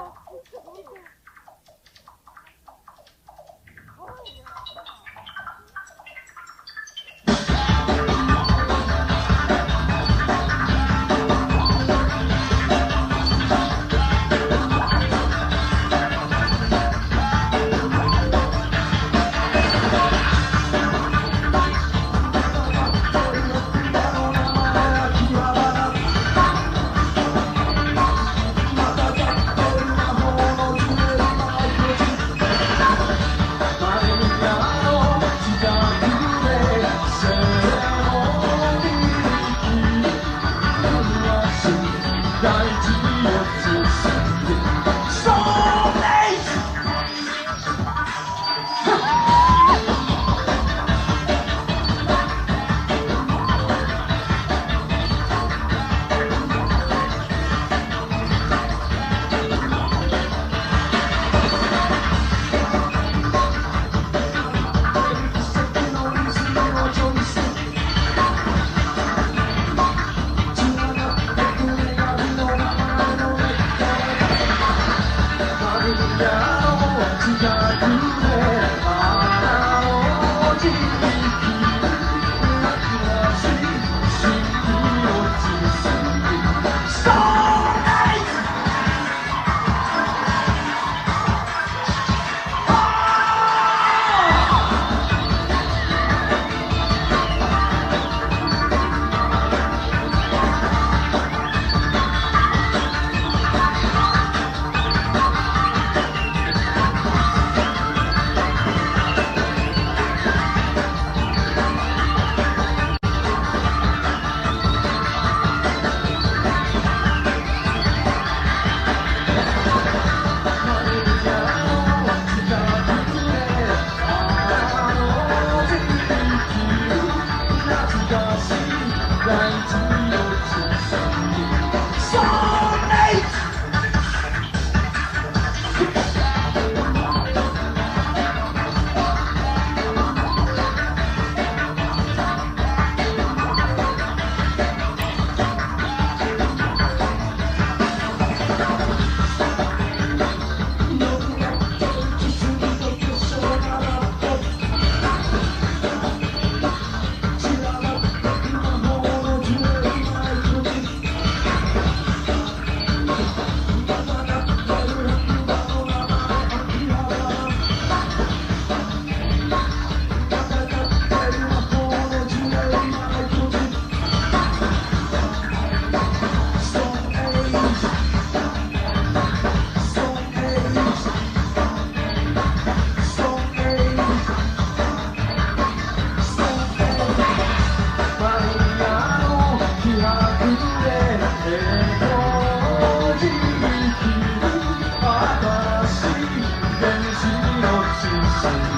Oh, Because Bye.